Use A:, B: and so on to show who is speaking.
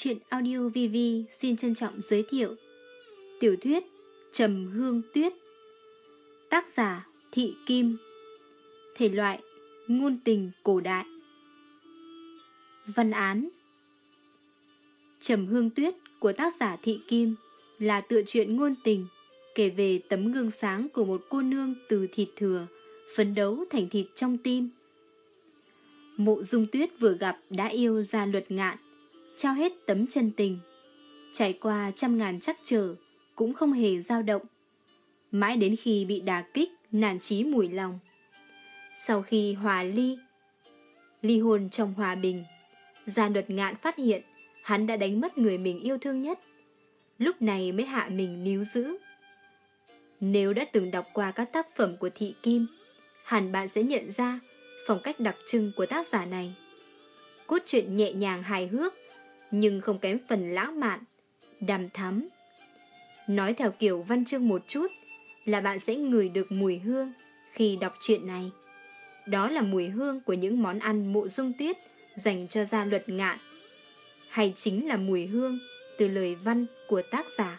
A: Chuyện audio VV xin trân trọng giới thiệu. Tiểu thuyết Trầm Hương Tuyết. Tác giả Thị Kim. Thể loại Ngôn tình cổ đại. Văn án Trầm Hương Tuyết của tác giả Thị Kim là tựa truyện ngôn tình kể về tấm gương sáng của một cô nương từ thịt thừa, phấn đấu thành thịt trong tim. Mộ Dung Tuyết vừa gặp đã yêu ra luật ngạn trao hết tấm chân tình. Trải qua trăm ngàn chắc trở, cũng không hề dao động. Mãi đến khi bị đà kích, nản chí mùi lòng. Sau khi hòa ly, ly hôn trong hòa bình, gia luật ngạn phát hiện hắn đã đánh mất người mình yêu thương nhất. Lúc này mới hạ mình níu giữ. Nếu đã từng đọc qua các tác phẩm của Thị Kim, hẳn bạn sẽ nhận ra phong cách đặc trưng của tác giả này. Cốt truyện nhẹ nhàng hài hước, nhưng không kém phần lãng mạn, đàm thắm. Nói theo kiểu văn chương một chút là bạn sẽ ngửi được mùi hương khi đọc truyện này. Đó là mùi hương của những món ăn mộ dung tuyết dành cho gia luật ngạn. Hay chính là mùi hương từ lời văn của tác giả.